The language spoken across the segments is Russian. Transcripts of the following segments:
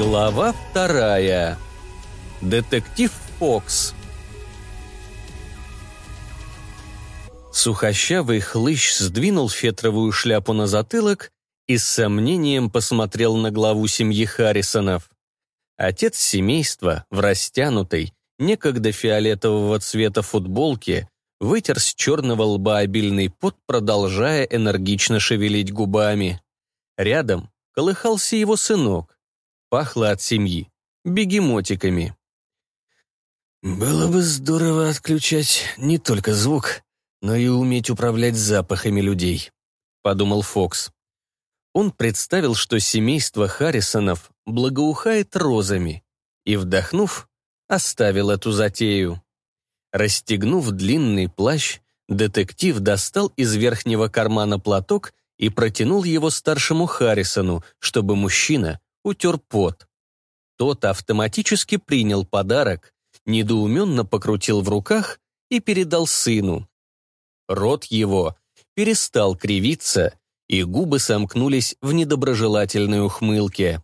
Глава вторая. Детектив Фокс. Сухощавый хлыщ сдвинул фетровую шляпу на затылок и с сомнением посмотрел на главу семьи Харрисонов. Отец семейства в растянутой, некогда фиолетового цвета футболке вытер с черного лба обильный пот, продолжая энергично шевелить губами. Рядом колыхался его сынок. Пахло от семьи бегемотиками. «Было бы здорово отключать не только звук, но и уметь управлять запахами людей», — подумал Фокс. Он представил, что семейство Харрисонов благоухает розами, и, вдохнув, оставил эту затею. Расстегнув длинный плащ, детектив достал из верхнего кармана платок и протянул его старшему Харрисону, чтобы мужчина утер пот. Тот автоматически принял подарок, недоуменно покрутил в руках и передал сыну. Рот его перестал кривиться, и губы сомкнулись в недоброжелательной ухмылке.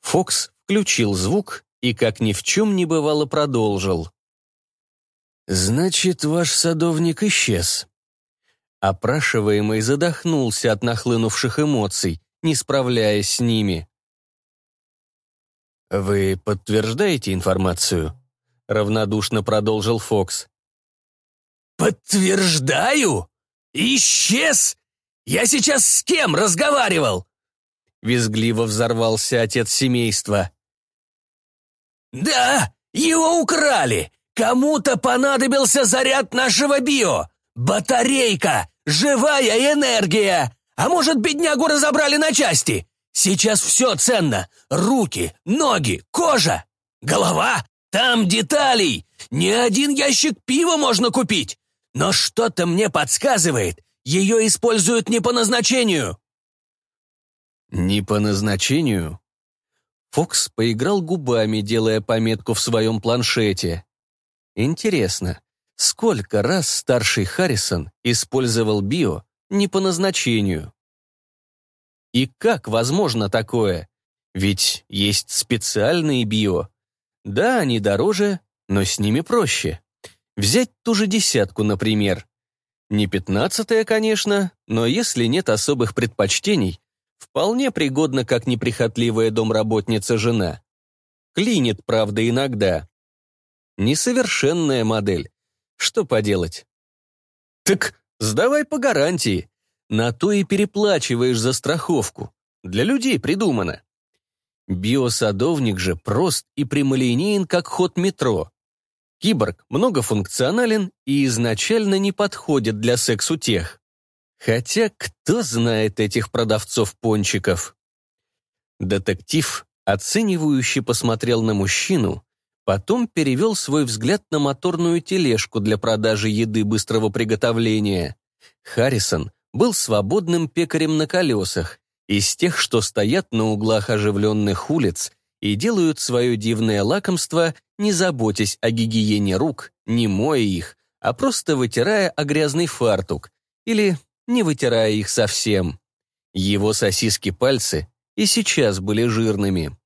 Фокс включил звук и, как ни в чем не бывало, продолжил. «Значит, ваш садовник исчез». Опрашиваемый задохнулся от нахлынувших эмоций, не справляясь с ними. «Вы подтверждаете информацию?» — равнодушно продолжил Фокс. «Подтверждаю? Исчез? Я сейчас с кем разговаривал?» Визгливо взорвался отец семейства. «Да, его украли! Кому-то понадобился заряд нашего био! Батарейка! Живая энергия! А может, беднягу разобрали на части? Сейчас все ценно. Руки, ноги, кожа, голова. Там деталей. Не один ящик пива можно купить. Но что-то мне подсказывает, ее используют не по назначению. Не по назначению? Фокс поиграл губами, делая пометку в своем планшете. Интересно, сколько раз старший Харрисон использовал био не по назначению? И как возможно такое? Ведь есть специальные био. Да, они дороже, но с ними проще. Взять ту же десятку, например. Не пятнадцатая, конечно, но если нет особых предпочтений, вполне пригодна как неприхотливая домработница жена. Клинит, правда, иногда. Несовершенная модель. Что поделать? Так сдавай по гарантии. На то и переплачиваешь за страховку. Для людей придумано. Биосадовник же прост и прямолинеен, как ход метро. Киборг многофункционален и изначально не подходит для секс-утех. Хотя кто знает этих продавцов пончиков? Детектив, оценивающе посмотрел на мужчину, потом перевел свой взгляд на моторную тележку для продажи еды быстрого приготовления. Харрисон был свободным пекарем на колесах, из тех, что стоят на углах оживленных улиц и делают свое дивное лакомство, не заботясь о гигиене рук, не моя их, а просто вытирая о грязный фартук или не вытирая их совсем. Его сосиски-пальцы и сейчас были жирными.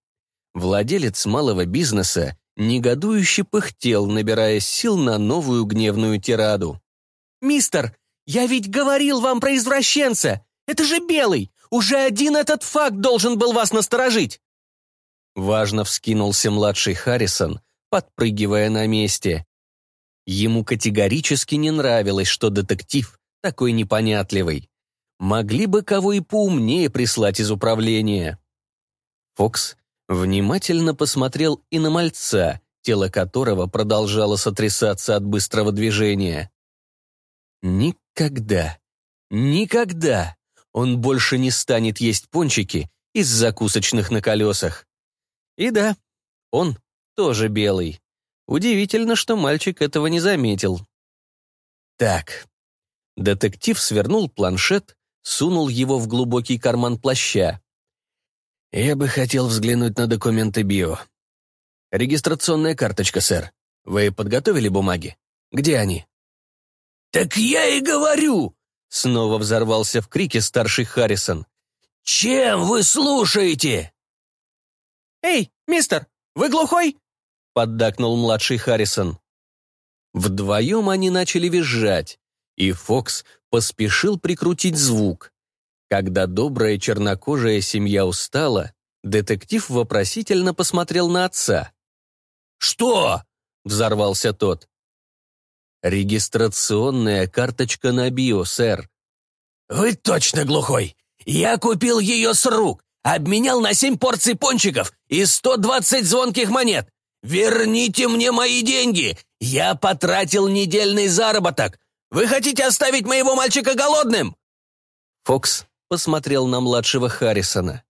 Владелец малого бизнеса негодующе пыхтел, набирая сил на новую гневную тираду. «Мистер, «Я ведь говорил вам про извращенца! Это же Белый! Уже один этот факт должен был вас насторожить!» Важно вскинулся младший Харрисон, подпрыгивая на месте. Ему категорически не нравилось, что детектив такой непонятливый. Могли бы кого и поумнее прислать из управления. Фокс внимательно посмотрел и на мальца, тело которого продолжало сотрясаться от быстрого движения. Никогда, никогда он больше не станет есть пончики из закусочных на колесах. И да, он тоже белый. Удивительно, что мальчик этого не заметил. Так. Детектив свернул планшет, сунул его в глубокий карман плаща. «Я бы хотел взглянуть на документы био. Регистрационная карточка, сэр. Вы подготовили бумаги? Где они?» «Так я и говорю!» Снова взорвался в крике старший Харрисон. «Чем вы слушаете?» «Эй, мистер, вы глухой?» — поддакнул младший Харрисон. Вдвоем они начали визжать, и Фокс поспешил прикрутить звук. Когда добрая чернокожая семья устала, детектив вопросительно посмотрел на отца. «Что?» — взорвался тот. «Регистрационная карточка на био, сэр». «Вы точно глухой! Я купил ее с рук, обменял на семь порций пончиков и сто двадцать звонких монет. Верните мне мои деньги! Я потратил недельный заработок. Вы хотите оставить моего мальчика голодным?» Фокс посмотрел на младшего Харрисона.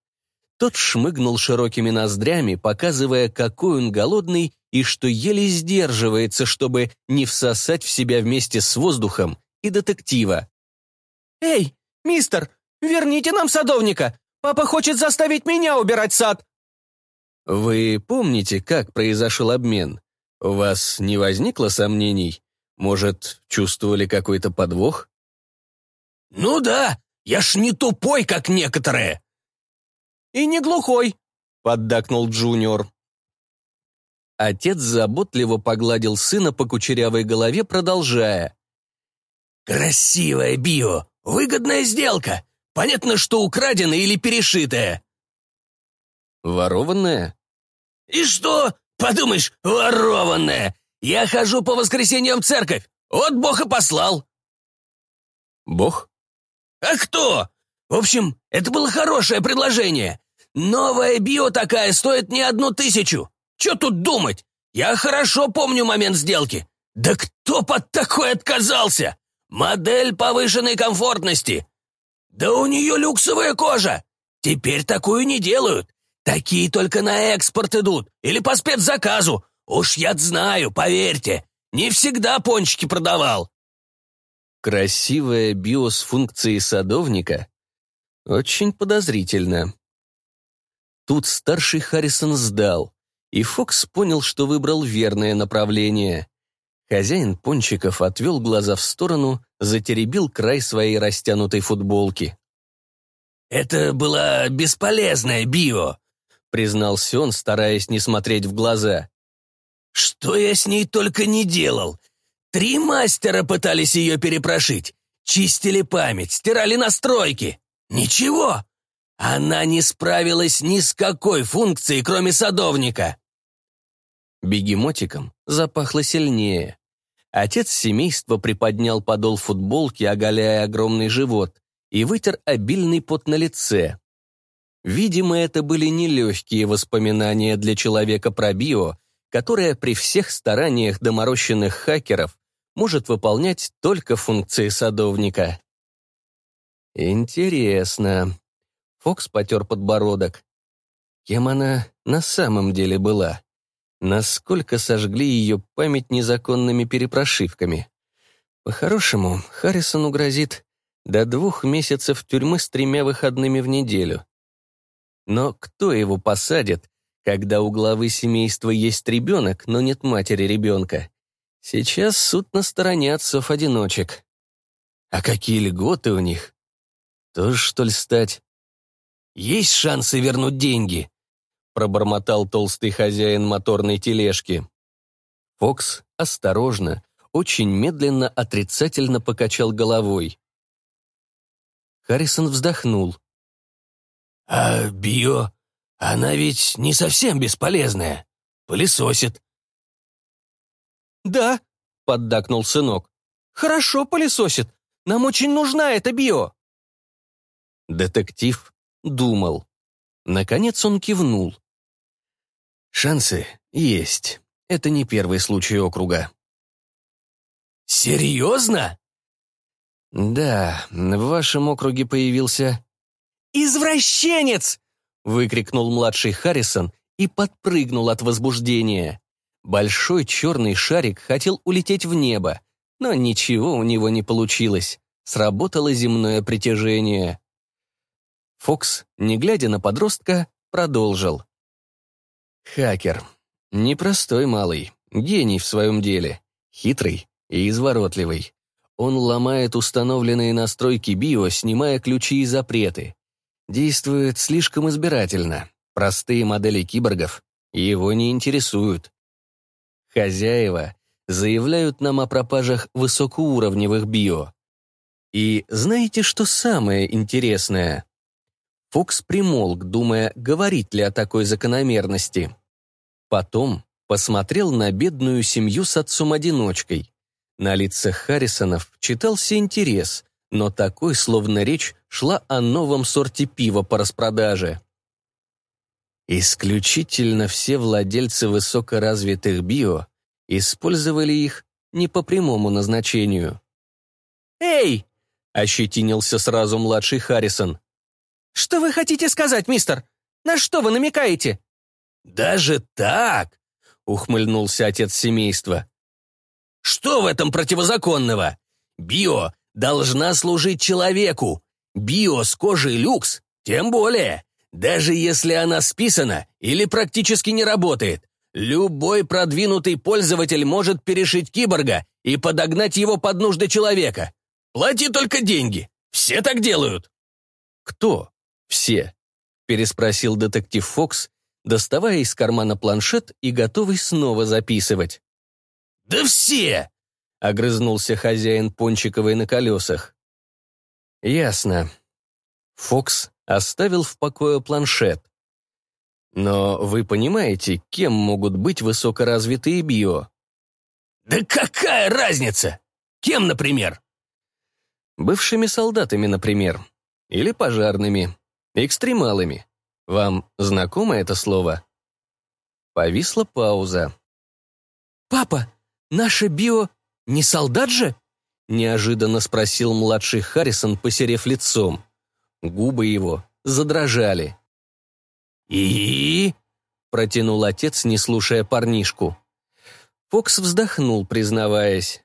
Тот шмыгнул широкими ноздрями, показывая, какой он голодный и что еле сдерживается, чтобы не всосать в себя вместе с воздухом и детектива. «Эй, мистер, верните нам садовника! Папа хочет заставить меня убирать сад!» «Вы помните, как произошел обмен? У вас не возникло сомнений? Может, чувствовали какой-то подвох?» «Ну да, я ж не тупой, как некоторые!» «И не глухой», — поддакнул Джуниор. Отец заботливо погладил сына по кучерявой голове, продолжая. «Красивая био! Выгодная сделка! Понятно, что украденная или перешитая!» «Ворованная?» «И что? Подумаешь, ворованная! Я хожу по воскресеньям в церковь! Вот Бог и послал!» «Бог?» «А кто? В общем, это было хорошее предложение. Новая био такая стоит не одну тысячу. Че тут думать? Я хорошо помню момент сделки. Да кто под такой отказался? Модель повышенной комфортности. Да у нее люксовая кожа. Теперь такую не делают. Такие только на экспорт идут или по спецзаказу. Уж я знаю, поверьте. Не всегда пончики продавал. Красивая био с функцией садовника? Очень подозрительно. Тут старший Харрисон сдал, и Фокс понял, что выбрал верное направление. Хозяин пончиков отвел глаза в сторону, затеребил край своей растянутой футболки. «Это была бесполезная био», — признался он, стараясь не смотреть в глаза. «Что я с ней только не делал! Три мастера пытались ее перепрошить, чистили память, стирали настройки. Ничего, она не справилась ни с какой функцией, кроме садовника. Бегемотиком запахло сильнее. Отец семейства приподнял подол футболки, оголяя огромный живот, и вытер обильный пот на лице. Видимо, это были нелегкие воспоминания для человека про био, которое при всех стараниях доморощенных хакеров может выполнять только функции садовника. Интересно. Фокс потер подбородок. Кем она на самом деле была? Насколько сожгли ее память незаконными перепрошивками? По-хорошему, Харрисону грозит до двух месяцев тюрьмы с тремя выходными в неделю. Но кто его посадит, когда у главы семейства есть ребенок, но нет матери ребенка? Сейчас суд на стороне отцов-одиночек. А какие льготы у них? Тоже, что ли, стать есть шансы вернуть деньги?» Пробормотал толстый хозяин моторной тележки. Фокс осторожно, очень медленно отрицательно покачал головой. Харрисон вздохнул. «А био? Она ведь не совсем бесполезная. Пылесосит». «Да», — поддакнул сынок. «Хорошо пылесосит. Нам очень нужна эта био». Детектив думал. Наконец он кивнул. Шансы есть. Это не первый случай округа. «Серьезно?» «Да, в вашем округе появился...» «Извращенец!» — выкрикнул младший Харрисон и подпрыгнул от возбуждения. Большой черный шарик хотел улететь в небо, но ничего у него не получилось. Сработало земное притяжение. Фокс, не глядя на подростка, продолжил. Хакер. Непростой малый, гений в своем деле, хитрый и изворотливый. Он ломает установленные настройки био, снимая ключи и запреты. Действует слишком избирательно. Простые модели киборгов его не интересуют. Хозяева заявляют нам о пропажах высокоуровневых био. И знаете, что самое интересное? Фокс примолк, думая, говорить ли о такой закономерности. Потом посмотрел на бедную семью с отцом-одиночкой. На лицах Харрисонов читался интерес, но такой, словно речь шла о новом сорте пива по распродаже. Исключительно все владельцы высокоразвитых био использовали их не по прямому назначению. «Эй!» — ощетинился сразу младший Харрисон. «Что вы хотите сказать, мистер? На что вы намекаете?» «Даже так?» — ухмыльнулся отец семейства. «Что в этом противозаконного? Био должна служить человеку. Био с кожей люкс, тем более. Даже если она списана или практически не работает, любой продвинутый пользователь может перешить киборга и подогнать его под нужды человека. Плати только деньги. Все так делают. Кто? Все? Переспросил детектив Фокс, доставая из кармана планшет и готовый снова записывать. «Да все!» — огрызнулся хозяин пончиковой на колесах. «Ясно». Фокс оставил в покое планшет. Но вы понимаете, кем могут быть высокоразвитые био? Да какая разница? Кем, например? Бывшими солдатами, например. Или пожарными. Экстремалами. Вам знакомо это слово? Повисла пауза. «Папа, наше био не солдат же?» Неожиданно спросил младший Харрисон, посерев лицом. Губы его задрожали. «И?» — протянул отец, не слушая парнишку. Фокс вздохнул, признаваясь.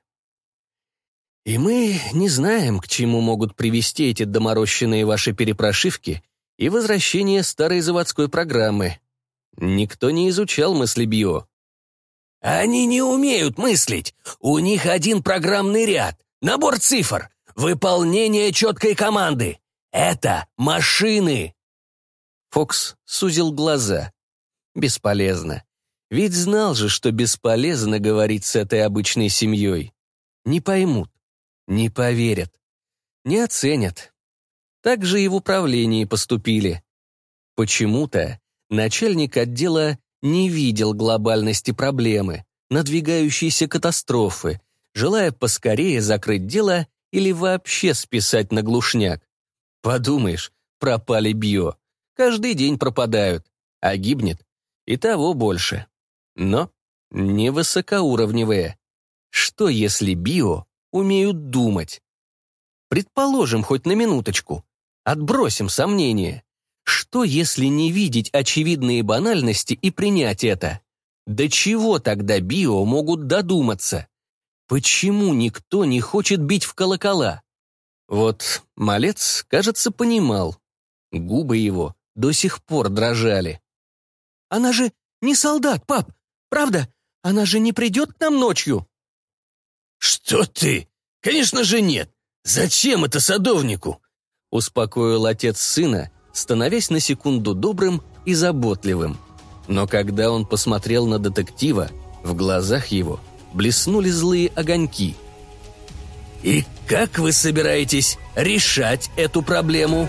«И мы не знаем, к чему могут привести эти доморощенные ваши перепрошивки и возвращение старой заводской программы. Никто не изучал мысли био». «Они не умеют мыслить. У них один программный ряд, набор цифр, выполнение четкой команды. Это машины!» Фокс сузил глаза. Бесполезно. Ведь знал же, что бесполезно говорить с этой обычной семьей. Не поймут, не поверят, не оценят. Так же и в управлении поступили. Почему-то начальник отдела не видел глобальности проблемы, надвигающейся катастрофы, желая поскорее закрыть дело или вообще списать на глушняк. Подумаешь, пропали био. Каждый день пропадают, а гибнет и того больше. Но не высокоуровневые. Что если био умеют думать? Предположим, хоть на минуточку. Отбросим сомнения. Что если не видеть очевидные банальности и принять это? До чего тогда био могут додуматься? Почему никто не хочет бить в колокола? Вот малец, кажется, понимал. Губы его до сих пор дрожали. «Она же не солдат, пап, правда? Она же не придет к нам ночью?» «Что ты? Конечно же нет. Зачем это садовнику?» Успокоил отец сына, становясь на секунду добрым и заботливым. Но когда он посмотрел на детектива, в глазах его блеснули злые огоньки – «И как вы собираетесь решать эту проблему?»